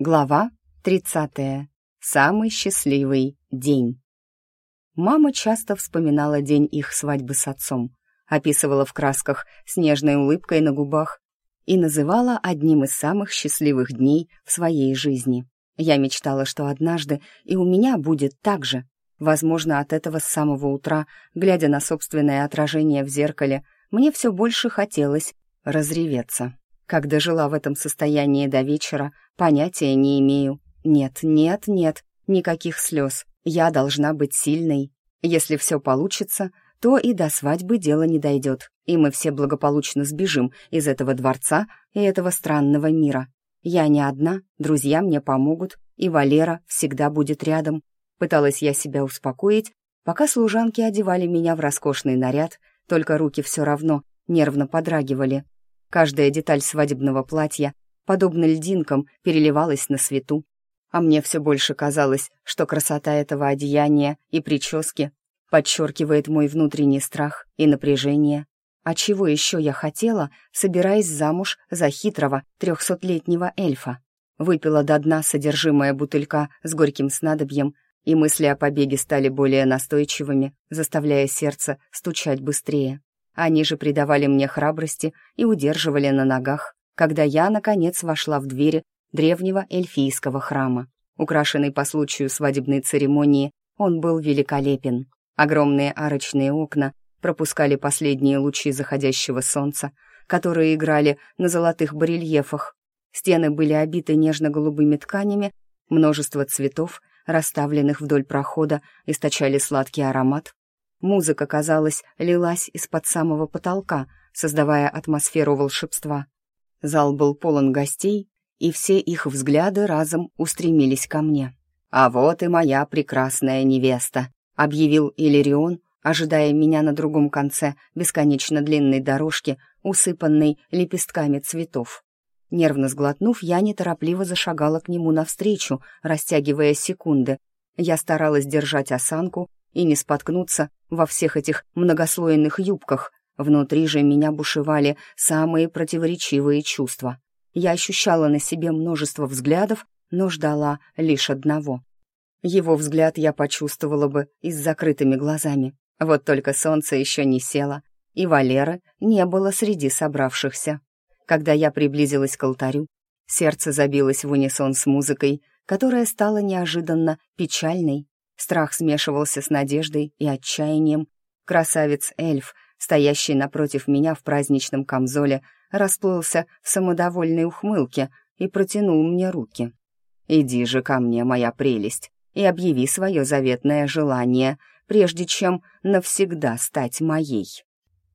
Глава 30. Самый счастливый день. Мама часто вспоминала день их свадьбы с отцом, описывала в красках с нежной улыбкой на губах и называла одним из самых счастливых дней в своей жизни. Я мечтала, что однажды и у меня будет так же. Возможно, от этого с самого утра, глядя на собственное отражение в зеркале, мне все больше хотелось разреветься. Как дожила в этом состоянии до вечера, понятия не имею. Нет, нет, нет, никаких слез. Я должна быть сильной. Если все получится, то и до свадьбы дело не дойдет, и мы все благополучно сбежим из этого дворца и этого странного мира. Я не одна, друзья мне помогут, и Валера всегда будет рядом. Пыталась я себя успокоить, пока служанки одевали меня в роскошный наряд, только руки все равно нервно подрагивали. Каждая деталь свадебного платья, подобно льдинкам, переливалась на свету. А мне все больше казалось, что красота этого одеяния и прически подчеркивает мой внутренний страх и напряжение. А чего еще я хотела, собираясь замуж за хитрого трехсотлетнего эльфа? Выпила до дна содержимое бутылька с горьким снадобьем, и мысли о побеге стали более настойчивыми, заставляя сердце стучать быстрее. Они же придавали мне храбрости и удерживали на ногах, когда я, наконец, вошла в двери древнего эльфийского храма. Украшенный по случаю свадебной церемонии, он был великолепен. Огромные арочные окна пропускали последние лучи заходящего солнца, которые играли на золотых барельефах. Стены были обиты нежно-голубыми тканями, множество цветов, расставленных вдоль прохода, источали сладкий аромат, Музыка, казалось, лилась из-под самого потолка, создавая атмосферу волшебства. Зал был полон гостей, и все их взгляды разом устремились ко мне. «А вот и моя прекрасная невеста», — объявил Иллирион, ожидая меня на другом конце бесконечно длинной дорожки, усыпанной лепестками цветов. Нервно сглотнув, я неторопливо зашагала к нему навстречу, растягивая секунды. Я старалась держать осанку и не споткнуться во всех этих многослойных юбках. Внутри же меня бушевали самые противоречивые чувства. Я ощущала на себе множество взглядов, но ждала лишь одного. Его взгляд я почувствовала бы и с закрытыми глазами. Вот только солнце еще не село, и Валеры не было среди собравшихся. Когда я приблизилась к альтарю, сердце забилось в унисон с музыкой, которая стала неожиданно печальной Страх смешивался с надеждой и отчаянием. Красавец-эльф, стоящий напротив меня в праздничном камзоле, расплылся в самодовольной ухмылке и протянул мне руки. «Иди же ко мне, моя прелесть, и объяви свое заветное желание, прежде чем навсегда стать моей».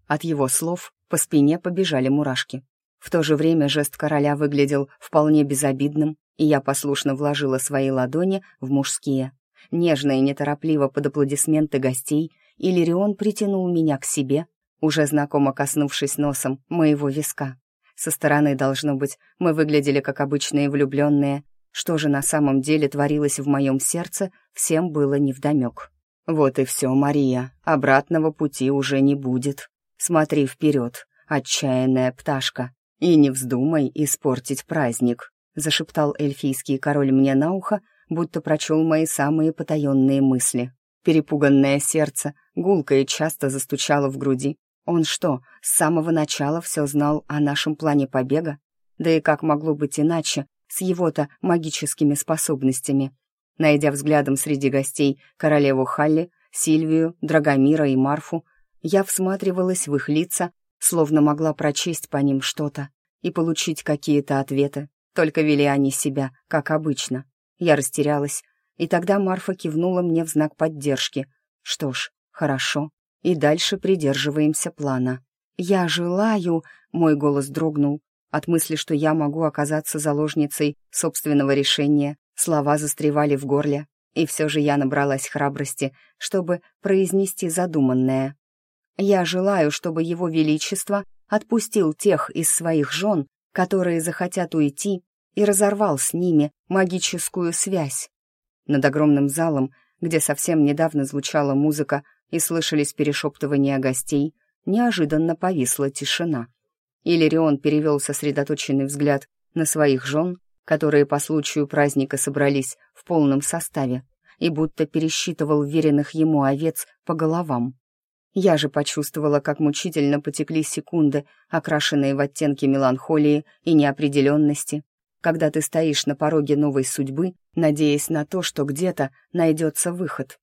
От его слов по спине побежали мурашки. В то же время жест короля выглядел вполне безобидным, и я послушно вложила свои ладони в мужские. Нежно и неторопливо под аплодисменты гостей Иллирион притянул меня к себе, уже знакомо коснувшись носом моего виска. Со стороны, должно быть, мы выглядели как обычные влюбленные. Что же на самом деле творилось в моем сердце, всем было невдомек. «Вот и все, Мария, обратного пути уже не будет. Смотри вперед, отчаянная пташка, и не вздумай испортить праздник», зашептал эльфийский король мне на ухо, будто прочел мои самые потаенные мысли. Перепуганное сердце гулко и часто застучало в груди. Он что, с самого начала все знал о нашем плане побега? Да и как могло быть иначе с его-то магическими способностями? Найдя взглядом среди гостей королеву Халли, Сильвию, Драгомира и Марфу, я всматривалась в их лица, словно могла прочесть по ним что-то и получить какие-то ответы. Только вели они себя, как обычно. Я растерялась, и тогда Марфа кивнула мне в знак поддержки. Что ж, хорошо, и дальше придерживаемся плана. «Я желаю...» — мой голос дрогнул. От мысли, что я могу оказаться заложницей собственного решения, слова застревали в горле, и все же я набралась храбрости, чтобы произнести задуманное. «Я желаю, чтобы его величество отпустил тех из своих жен, которые захотят уйти и разорвал с ними магическую связь. Над огромным залом, где совсем недавно звучала музыка и слышались перешептывания гостей, неожиданно повисла тишина. Иллирион перевел сосредоточенный взгляд на своих жен, которые по случаю праздника собрались в полном составе, и будто пересчитывал веренных ему овец по головам. Я же почувствовала, как мучительно потекли секунды, окрашенные в оттенки меланхолии и неопределенности, когда ты стоишь на пороге новой судьбы, надеясь на то, что где-то найдется выход.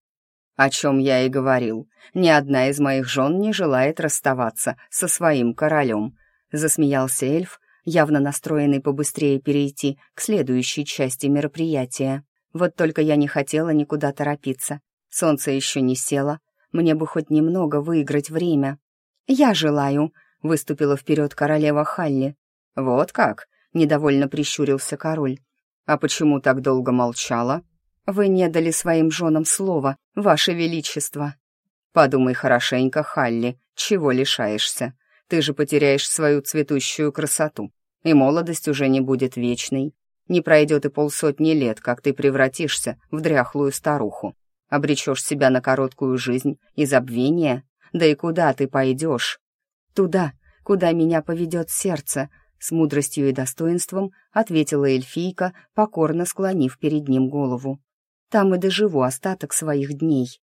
О чем я и говорил. Ни одна из моих жен не желает расставаться со своим королем. Засмеялся эльф, явно настроенный побыстрее перейти к следующей части мероприятия. Вот только я не хотела никуда торопиться. Солнце еще не село, мне бы хоть немного выиграть время. «Я желаю», — выступила вперед королева Халли. «Вот как?» — недовольно прищурился король. «А почему так долго молчала?» «Вы не дали своим женам слова, ваше величество». «Подумай хорошенько, Халли, чего лишаешься? Ты же потеряешь свою цветущую красоту, и молодость уже не будет вечной. Не пройдет и полсотни лет, как ты превратишься в дряхлую старуху. Обречешь себя на короткую жизнь и забвение. Да и куда ты пойдешь? Туда, куда меня поведет сердце, с мудростью и достоинством ответила эльфийка, покорно склонив перед ним голову. Там и доживу остаток своих дней.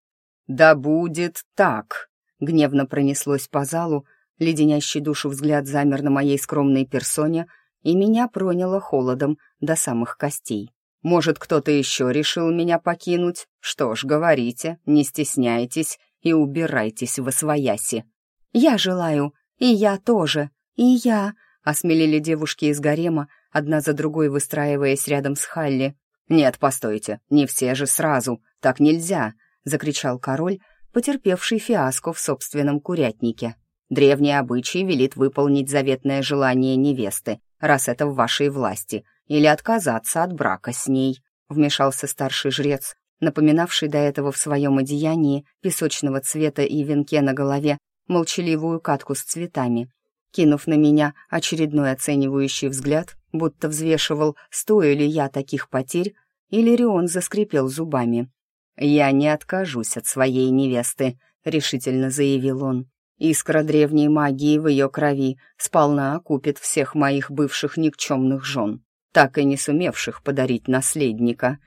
«Да будет так!» — гневно пронеслось по залу, леденящий душу взгляд замер на моей скромной персоне — и меня проняло холодом до самых костей. Может, кто-то еще решил меня покинуть? Что ж, говорите, не стесняйтесь и убирайтесь в освояси. Я желаю, и я тоже, и я, осмелели девушки из гарема, одна за другой выстраиваясь рядом с Халли. «Нет, постойте, не все же сразу, так нельзя!» — закричал король, потерпевший фиаско в собственном курятнике. Древний обычай велит выполнить заветное желание невесты, раз это в вашей власти, или отказаться от брака с ней», — вмешался старший жрец, напоминавший до этого в своем одеянии песочного цвета и венке на голове молчаливую катку с цветами. Кинув на меня очередной оценивающий взгляд, будто взвешивал, стою ли я таких потерь, Иллирион заскрипел зубами. «Я не откажусь от своей невесты», — решительно заявил он. Искра древней магии в ее крови сполна окупит всех моих бывших никчемных жен, так и не сумевших подарить наследника.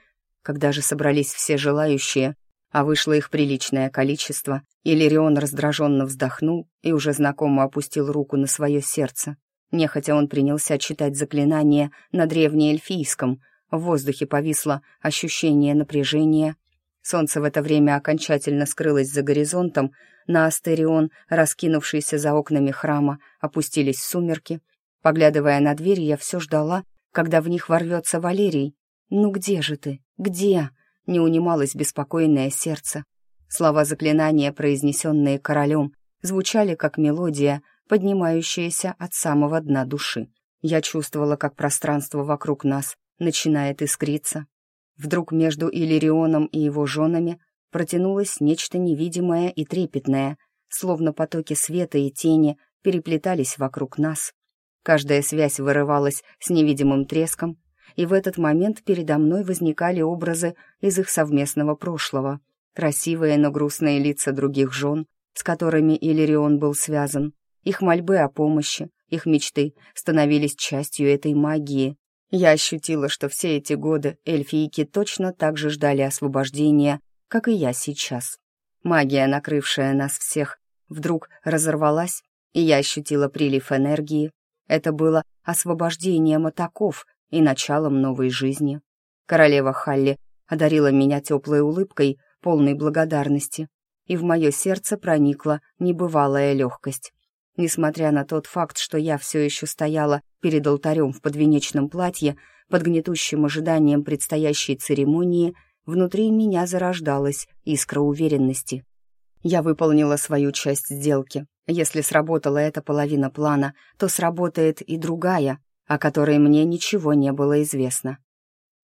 Когда же собрались все желающие, а вышло их приличное количество, Иллирион раздраженно вздохнул и уже знакомо опустил руку на свое сердце. Нехотя он принялся читать заклинание на древнеэльфийском. В воздухе повисло ощущение напряжения. Солнце в это время окончательно скрылось за горизонтом, на Астерион, раскинувшийся за окнами храма, опустились сумерки. Поглядывая на дверь, я все ждала, когда в них ворвется Валерий. «Ну где же ты? Где?» — не унималось беспокойное сердце. Слова заклинания, произнесенные королем, звучали как мелодия, поднимающаяся от самого дна души. Я чувствовала, как пространство вокруг нас начинает искриться. Вдруг между Иллирионом и его женами протянулось нечто невидимое и трепетное, словно потоки света и тени переплетались вокруг нас. Каждая связь вырывалась с невидимым треском, и в этот момент передо мной возникали образы из их совместного прошлого, красивые, но грустные лица других жен, с которыми Иллирион был связан, их мольбы о помощи, их мечты становились частью этой магии. Я ощутила, что все эти годы эльфийки точно так же ждали освобождения как и я сейчас. Магия, накрывшая нас всех, вдруг разорвалась, и я ощутила прилив энергии. Это было освобождением от оков и началом новой жизни. Королева Халли одарила меня теплой улыбкой, полной благодарности, и в мое сердце проникла небывалая легкость. Несмотря на тот факт, что я все еще стояла перед алтарем в подвенечном платье, под гнетущим ожиданием предстоящей церемонии, Внутри меня зарождалась искра уверенности. Я выполнила свою часть сделки. Если сработала эта половина плана, то сработает и другая, о которой мне ничего не было известно.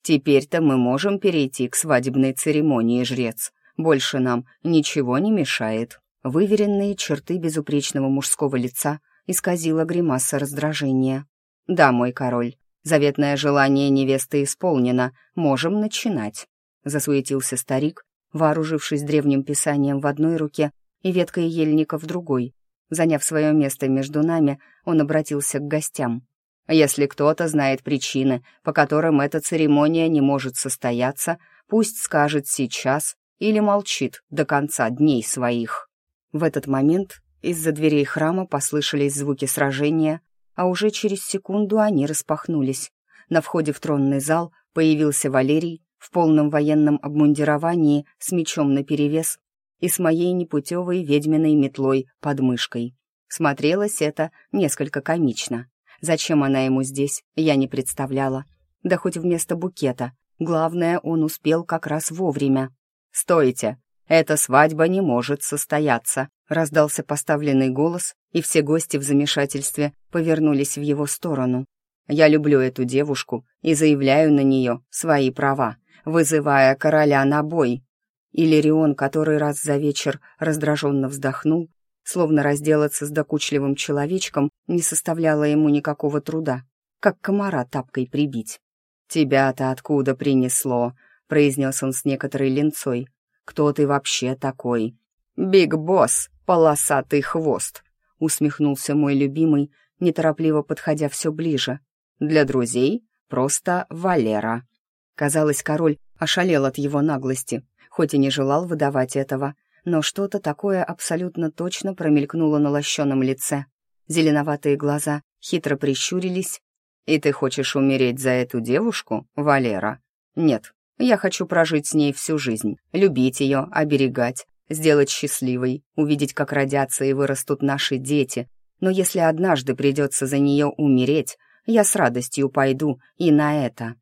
Теперь-то мы можем перейти к свадебной церемонии, жрец. Больше нам ничего не мешает. Выверенные черты безупречного мужского лица исказила гримаса раздражения. «Да, мой король, заветное желание невесты исполнено, можем начинать». — засуетился старик, вооружившись древним писанием в одной руке и веткой ельника в другой. Заняв свое место между нами, он обратился к гостям. Если кто-то знает причины, по которым эта церемония не может состояться, пусть скажет сейчас или молчит до конца дней своих». В этот момент из-за дверей храма послышались звуки сражения, а уже через секунду они распахнулись. На входе в тронный зал появился Валерий в полном военном обмундировании с мечом наперевес и с моей непутевой ведьминой метлой под мышкой. Смотрелось это несколько комично. Зачем она ему здесь, я не представляла. Да хоть вместо букета. Главное, он успел как раз вовремя. «Стойте! Эта свадьба не может состояться!» Раздался поставленный голос, и все гости в замешательстве повернулись в его сторону. «Я люблю эту девушку и заявляю на нее свои права, вызывая короля на бой». Иллирион который раз за вечер раздраженно вздохнул словно разделаться с докучливым человечком не составляло ему никакого труда, как комара тапкой прибить. «Тебя-то откуда принесло?» — произнес он с некоторой ленцой. «Кто ты вообще такой?» «Биг Босс, полосатый хвост!» — усмехнулся мой любимый, неторопливо подходя все ближе. «Для друзей просто Валера». Казалось, король ошалел от его наглости, хоть и не желал выдавать этого, но что-то такое абсолютно точно промелькнуло на лощеном лице. Зеленоватые глаза хитро прищурились. «И ты хочешь умереть за эту девушку, Валера?» «Нет, я хочу прожить с ней всю жизнь, любить ее, оберегать, сделать счастливой, увидеть, как родятся и вырастут наши дети. Но если однажды придется за нее умереть, я с радостью пойду и на это».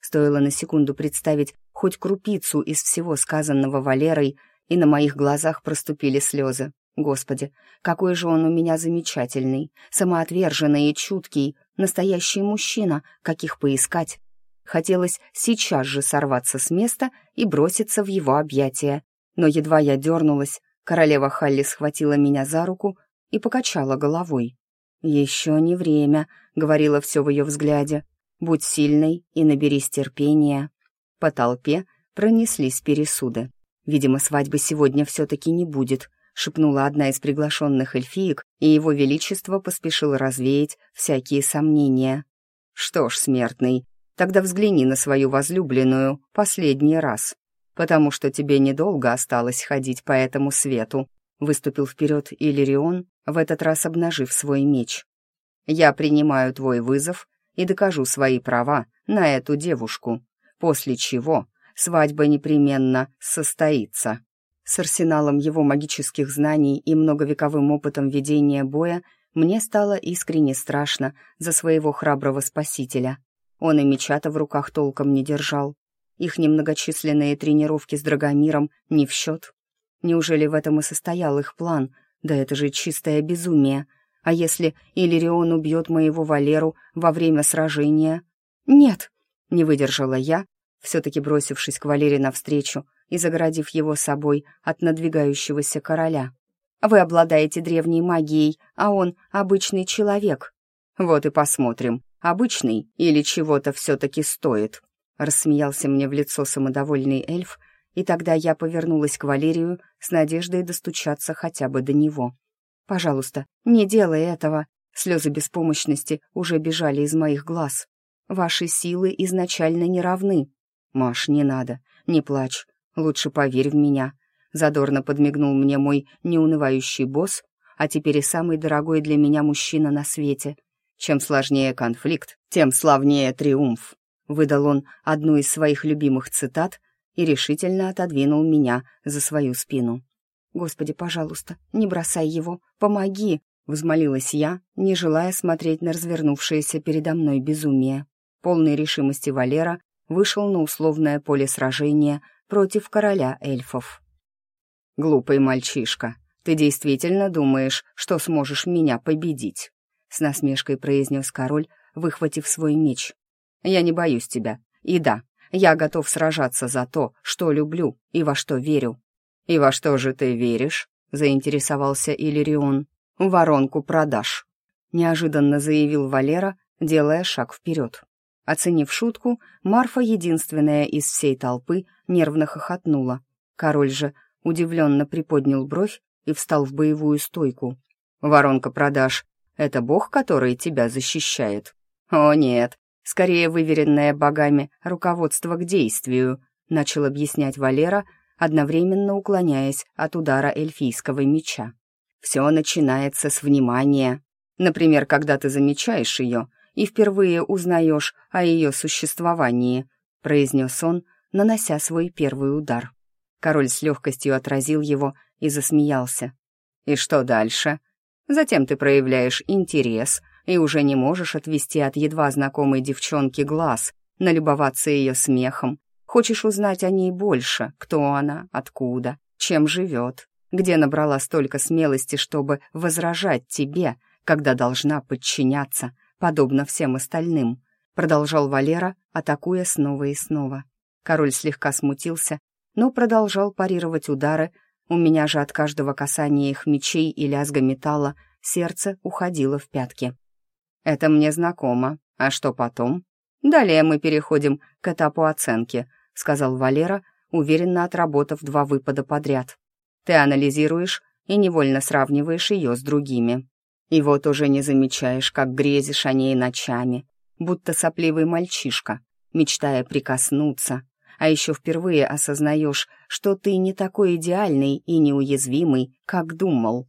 Стоило на секунду представить хоть крупицу из всего сказанного Валерой, и на моих глазах проступили слезы. Господи, какой же он у меня замечательный, самоотверженный и чуткий, настоящий мужчина, каких поискать. Хотелось сейчас же сорваться с места и броситься в его объятия. Но едва я дернулась, королева Халли схватила меня за руку и покачала головой. «Еще не время», — говорила все в ее взгляде. «Будь сильной и наберись терпения». По толпе пронеслись пересуды. «Видимо, свадьбы сегодня все-таки не будет», — шепнула одна из приглашенных эльфиек, и его величество поспешил развеять всякие сомнения. «Что ж, смертный, тогда взгляни на свою возлюбленную последний раз, потому что тебе недолго осталось ходить по этому свету», — выступил вперед Иллирион, в этот раз обнажив свой меч. «Я принимаю твой вызов и докажу свои права на эту девушку, после чего свадьба непременно состоится. С арсеналом его магических знаний и многовековым опытом ведения боя мне стало искренне страшно за своего храброго спасителя. Он и меча-то в руках толком не держал. Их немногочисленные тренировки с Драгомиром не в счет. Неужели в этом и состоял их план? Да это же чистое безумие. А если Иллирион убьет моего Валеру во время сражения? Нет, не выдержала я все-таки бросившись к Валере навстречу и загородив его собой от надвигающегося короля. «Вы обладаете древней магией, а он — обычный человек. Вот и посмотрим, обычный или чего-то все-таки стоит», — рассмеялся мне в лицо самодовольный эльф, и тогда я повернулась к Валерию с надеждой достучаться хотя бы до него. «Пожалуйста, не делай этого!» Слезы беспомощности уже бежали из моих глаз. «Ваши силы изначально не равны. «Маш, не надо, не плачь, лучше поверь в меня», — задорно подмигнул мне мой неунывающий босс, а теперь и самый дорогой для меня мужчина на свете. Чем сложнее конфликт, тем славнее триумф. Выдал он одну из своих любимых цитат и решительно отодвинул меня за свою спину. «Господи, пожалуйста, не бросай его, помоги!» — взмолилась я, не желая смотреть на развернувшееся передо мной безумие. Полной решимости Валера вышел на условное поле сражения против короля эльфов. «Глупый мальчишка, ты действительно думаешь, что сможешь меня победить?» С насмешкой произнес король, выхватив свой меч. «Я не боюсь тебя. И да, я готов сражаться за то, что люблю и во что верю». «И во что же ты веришь?» — заинтересовался Иллирион. «Воронку продаж», — неожиданно заявил Валера, делая шаг вперед. Оценив шутку, Марфа, единственная из всей толпы, нервно хохотнула. Король же удивленно приподнял бровь и встал в боевую стойку. «Воронка продаж — это бог, который тебя защищает?» «О нет, скорее выверенное богами руководство к действию», начал объяснять Валера, одновременно уклоняясь от удара эльфийского меча. «Все начинается с внимания. Например, когда ты замечаешь ее и впервые узнаешь о ее существовании», произнес он, нанося свой первый удар. Король с легкостью отразил его и засмеялся. «И что дальше? Затем ты проявляешь интерес и уже не можешь отвести от едва знакомой девчонки глаз, налюбоваться ее смехом. Хочешь узнать о ней больше, кто она, откуда, чем живет, где набрала столько смелости, чтобы возражать тебе, когда должна подчиняться, подобно всем остальным», продолжал Валера, атакуя снова и снова. Король слегка смутился, но продолжал парировать удары, у меня же от каждого касания их мечей и лязга металла сердце уходило в пятки. «Это мне знакомо. А что потом?» «Далее мы переходим к этапу оценки», — сказал Валера, уверенно отработав два выпада подряд. «Ты анализируешь и невольно сравниваешь ее с другими. И вот уже не замечаешь, как грезишь о ней ночами, будто сопливый мальчишка, мечтая прикоснуться, а еще впервые осознаешь, что ты не такой идеальный и неуязвимый, как думал.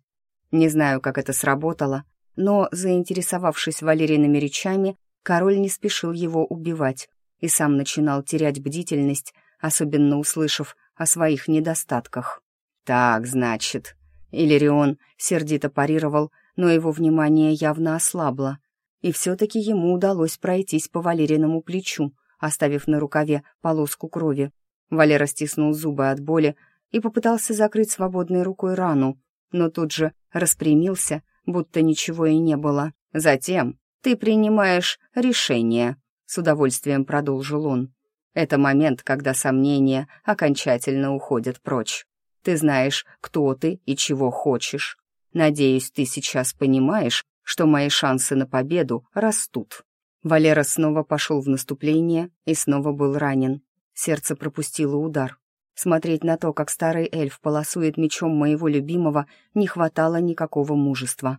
Не знаю, как это сработало, но, заинтересовавшись Валериными речами, король не спешил его убивать и сам начинал терять бдительность, особенно услышав о своих недостатках. «Так, значит...» Иллирион сердито парировал, но его внимание явно ослабло, и все-таки ему удалось пройтись по Валериному плечу, оставив на рукаве полоску крови. Валера стиснул зубы от боли и попытался закрыть свободной рукой рану, но тут же распрямился, будто ничего и не было. «Затем ты принимаешь решение», — с удовольствием продолжил он. «Это момент, когда сомнения окончательно уходят прочь. Ты знаешь, кто ты и чего хочешь. Надеюсь, ты сейчас понимаешь, что мои шансы на победу растут». Валера снова пошел в наступление и снова был ранен. Сердце пропустило удар. Смотреть на то, как старый эльф полосует мечом моего любимого, не хватало никакого мужества.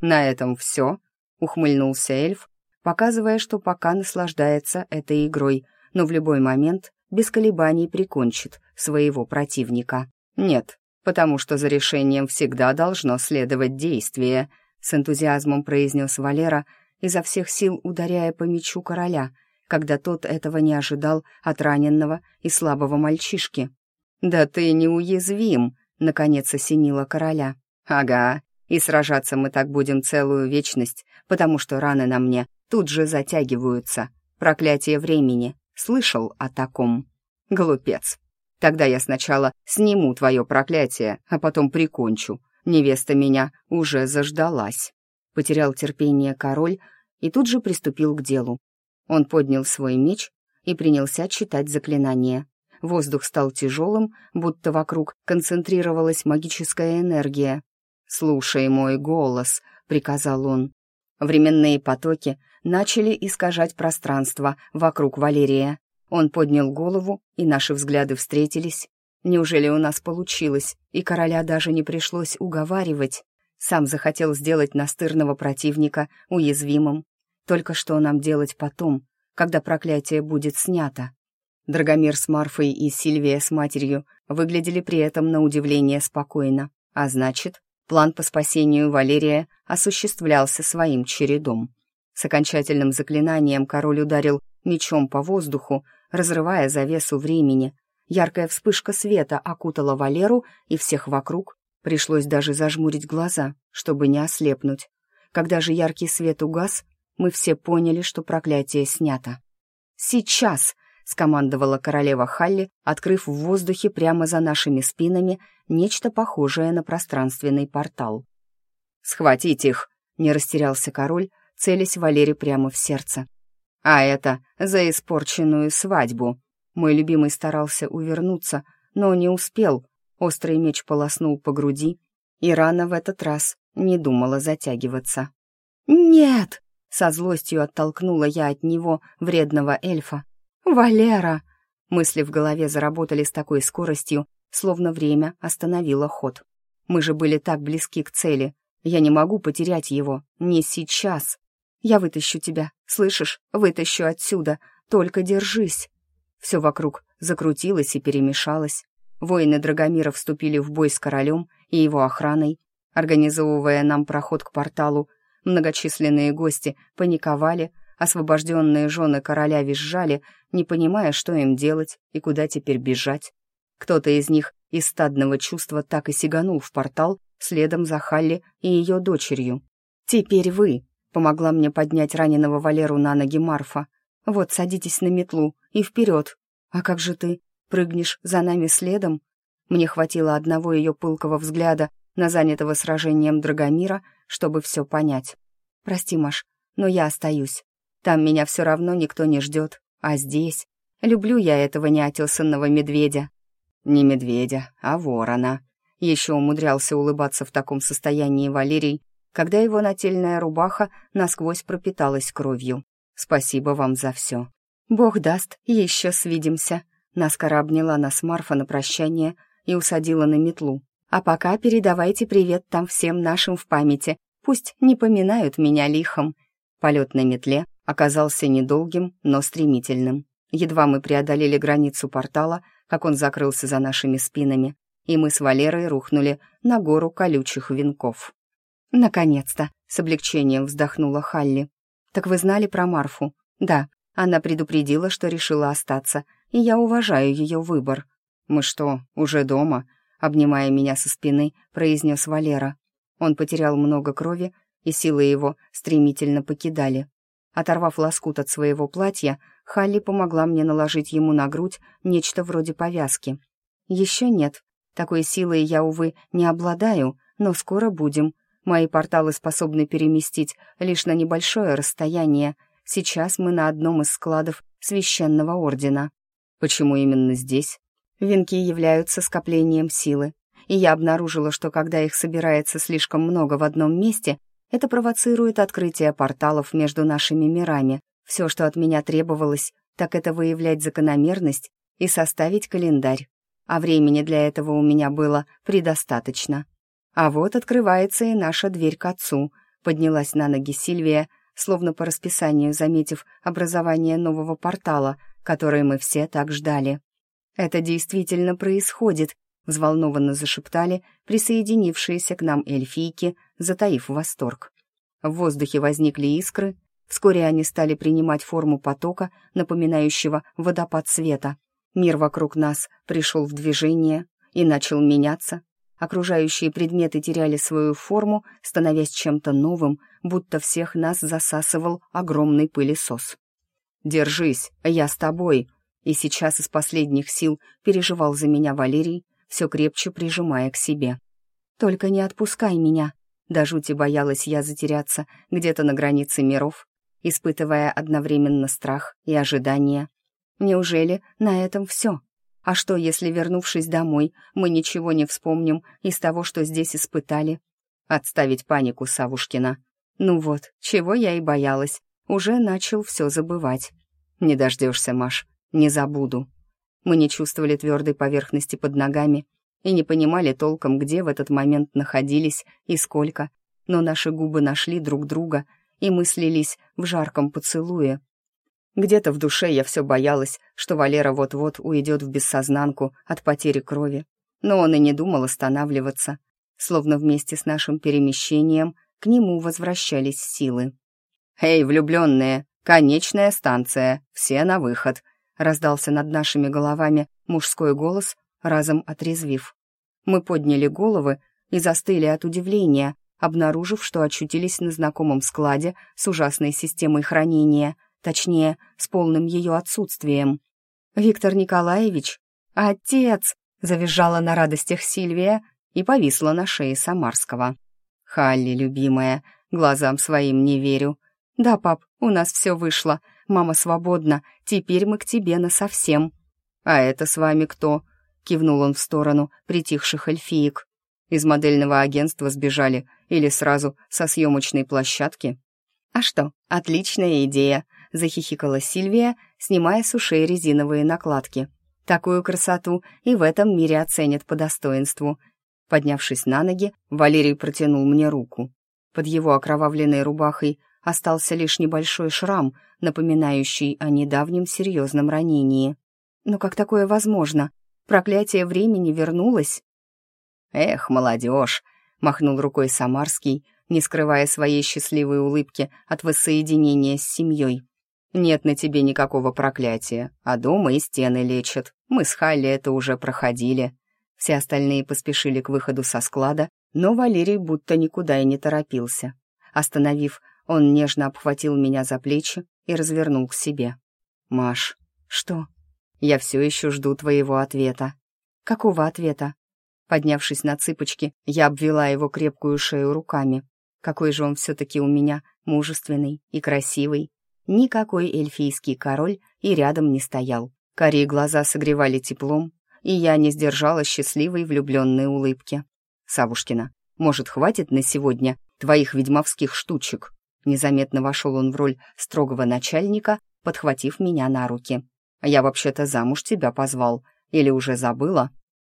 «На этом все», — ухмыльнулся эльф, показывая, что пока наслаждается этой игрой, но в любой момент без колебаний прикончит своего противника. «Нет, потому что за решением всегда должно следовать действие», — с энтузиазмом произнес Валера — изо всех сил ударяя по мечу короля, когда тот этого не ожидал от раненного и слабого мальчишки. «Да ты неуязвим!» — наконец осенила короля. «Ага, и сражаться мы так будем целую вечность, потому что раны на мне тут же затягиваются. Проклятие времени. Слышал о таком?» «Глупец. Тогда я сначала сниму твое проклятие, а потом прикончу. Невеста меня уже заждалась». Потерял терпение король и тут же приступил к делу. Он поднял свой меч и принялся читать заклинание. Воздух стал тяжелым, будто вокруг концентрировалась магическая энергия. «Слушай мой голос», — приказал он. Временные потоки начали искажать пространство вокруг Валерия. Он поднял голову, и наши взгляды встретились. Неужели у нас получилось, и короля даже не пришлось уговаривать? Сам захотел сделать настырного противника уязвимым. Только что нам делать потом, когда проклятие будет снято? Драгомир с Марфой и Сильвия с матерью выглядели при этом на удивление спокойно, а значит, план по спасению Валерия осуществлялся своим чередом. С окончательным заклинанием король ударил мечом по воздуху, разрывая завесу времени. Яркая вспышка света окутала Валеру и всех вокруг, Пришлось даже зажмурить глаза, чтобы не ослепнуть. Когда же яркий свет угас, мы все поняли, что проклятие снято. «Сейчас!» — скомандовала королева Халли, открыв в воздухе прямо за нашими спинами нечто похожее на пространственный портал. «Схватить их!» — не растерялся король, целясь Валере прямо в сердце. «А это за испорченную свадьбу!» Мой любимый старался увернуться, но не успел, Острый меч полоснул по груди, и рана в этот раз не думала затягиваться. «Нет!» — со злостью оттолкнула я от него вредного эльфа. «Валера!» Мысли в голове заработали с такой скоростью, словно время остановило ход. Мы же были так близки к цели. Я не могу потерять его. Не сейчас. Я вытащу тебя, слышишь? Вытащу отсюда. Только держись!» Все вокруг закрутилось и перемешалось. Воины Драгомира вступили в бой с королем и его охраной, организовывая нам проход к порталу. Многочисленные гости паниковали, освобожденные жены короля визжали, не понимая, что им делать и куда теперь бежать. Кто-то из них из стадного чувства так и сиганул в портал следом за Халли и ее дочерью. «Теперь вы!» — помогла мне поднять раненого Валеру на ноги Марфа. «Вот, садитесь на метлу и вперед. А как же ты? Прыгнешь за нами следом?» Мне хватило одного ее пылкого взгляда на занятого сражением Драгомира, чтобы все понять. «Прости, Маш, но я остаюсь. Там меня все равно никто не ждет, а здесь... Люблю я этого неотесанного медведя». «Не медведя, а ворона», еще умудрялся улыбаться в таком состоянии Валерий, когда его нательная рубаха насквозь пропиталась кровью. «Спасибо вам за все». «Бог даст, еще свидимся», Наскоро обняла нас Марфа на прощание и усадила на метлу. «А пока передавайте привет там всем нашим в памяти. Пусть не поминают меня лихом». Полет на метле оказался недолгим, но стремительным. Едва мы преодолели границу портала, как он закрылся за нашими спинами, и мы с Валерой рухнули на гору колючих венков. «Наконец-то!» — с облегчением вздохнула Халли. «Так вы знали про Марфу?» «Да, она предупредила, что решила остаться, и я уважаю ее выбор». «Мы что, уже дома?» — обнимая меня со спины, произнес Валера. Он потерял много крови, и силы его стремительно покидали. Оторвав лоскут от своего платья, Халли помогла мне наложить ему на грудь нечто вроде повязки. «Еще нет. Такой силой я, увы, не обладаю, но скоро будем. Мои порталы способны переместить лишь на небольшое расстояние, Сейчас мы на одном из складов священного ордена. Почему именно здесь? Венки являются скоплением силы, и я обнаружила, что когда их собирается слишком много в одном месте, это провоцирует открытие порталов между нашими мирами. Все, что от меня требовалось, так это выявлять закономерность и составить календарь. А времени для этого у меня было предостаточно. А вот открывается и наша дверь к отцу. Поднялась на ноги Сильвия, словно по расписанию заметив образование нового портала, который мы все так ждали. «Это действительно происходит», — взволнованно зашептали присоединившиеся к нам эльфийки, затаив восторг. В воздухе возникли искры, вскоре они стали принимать форму потока, напоминающего водопад света. Мир вокруг нас пришел в движение и начал меняться, Окружающие предметы теряли свою форму, становясь чем-то новым, будто всех нас засасывал огромный пылесос. «Держись, я с тобой!» И сейчас из последних сил переживал за меня Валерий, все крепче прижимая к себе. «Только не отпускай меня!» До жути боялась я затеряться где-то на границе миров, испытывая одновременно страх и ожидание. Неужели на этом все? А что, если, вернувшись домой, мы ничего не вспомним из того, что здесь испытали? Отставить панику Савушкина. Ну вот, чего я и боялась. Уже начал все забывать. Не дождешься, Маш, не забуду. Мы не чувствовали твердой поверхности под ногами и не понимали толком, где в этот момент находились и сколько, но наши губы нашли друг друга, и мы слились в жарком поцелуе, где-то в душе я все боялась, что Валера вот-вот уйдет в бессознанку от потери крови. Но он и не думал останавливаться. Словно вместе с нашим перемещением к нему возвращались силы. «Эй, влюбленные! Конечная станция! Все на выход!» раздался над нашими головами мужской голос, разом отрезвив. Мы подняли головы и застыли от удивления, обнаружив, что очутились на знакомом складе с ужасной системой хранения — точнее, с полным ее отсутствием. «Виктор Николаевич? Отец!» — завизжала на радостях Сильвия и повисла на шее Самарского. «Халли, любимая, глазам своим не верю. Да, пап, у нас все вышло. Мама свободна, теперь мы к тебе насовсем». «А это с вами кто?» — кивнул он в сторону притихших эльфиек. «Из модельного агентства сбежали или сразу со съемочной площадки?» «А что, отличная идея захихикала Сильвия, снимая с ушей резиновые накладки. Такую красоту и в этом мире оценят по достоинству. Поднявшись на ноги, Валерий протянул мне руку. Под его окровавленной рубахой остался лишь небольшой шрам, напоминающий о недавнем серьезном ранении. Но как такое возможно? Проклятие времени вернулось? «Эх, молодежь!» — махнул рукой Самарский, не скрывая своей счастливой улыбки от воссоединения с семьей. «Нет на тебе никакого проклятия, а дома и стены лечат. Мы с Халли это уже проходили». Все остальные поспешили к выходу со склада, но Валерий будто никуда и не торопился. Остановив, он нежно обхватил меня за плечи и развернул к себе. «Маш, что?» «Я все еще жду твоего ответа». «Какого ответа?» Поднявшись на цыпочки, я обвела его крепкую шею руками. Какой же он все-таки у меня мужественный и красивый. Никакой эльфийский король и рядом не стоял. Карие глаза согревали теплом, и я не сдержала счастливой влюбленной улыбки. «Савушкина, может, хватит на сегодня твоих ведьмовских штучек?» Незаметно вошел он в роль строгого начальника, подхватив меня на руки. «Я вообще-то замуж тебя позвал. Или уже забыла?»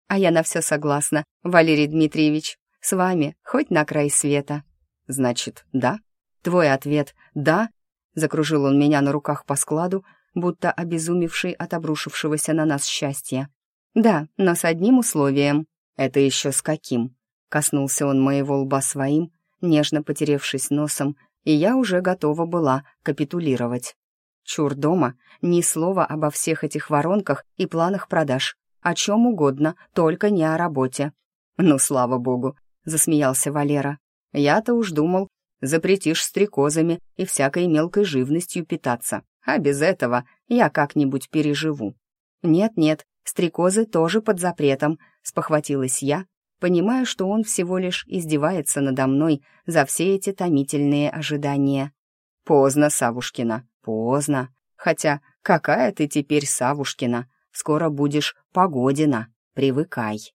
«А я на все согласна, Валерий Дмитриевич. С вами, хоть на край света». «Значит, да?» «Твой ответ «да»?» Закружил он меня на руках по складу, будто обезумевший от обрушившегося на нас счастья. «Да, но с одним условием». «Это еще с каким?» Коснулся он моего лба своим, нежно потеревшись носом, и я уже готова была капитулировать. Чур дома, ни слова обо всех этих воронках и планах продаж. О чем угодно, только не о работе. «Ну, слава богу», — засмеялся Валера. «Я-то уж думал, запретишь стрекозами и всякой мелкой живностью питаться, а без этого я как-нибудь переживу». «Нет-нет, стрекозы тоже под запретом», — спохватилась я, понимая, что он всего лишь издевается надо мной за все эти томительные ожидания. «Поздно, Савушкина, поздно. Хотя какая ты теперь Савушкина? Скоро будешь Погодина. Привыкай».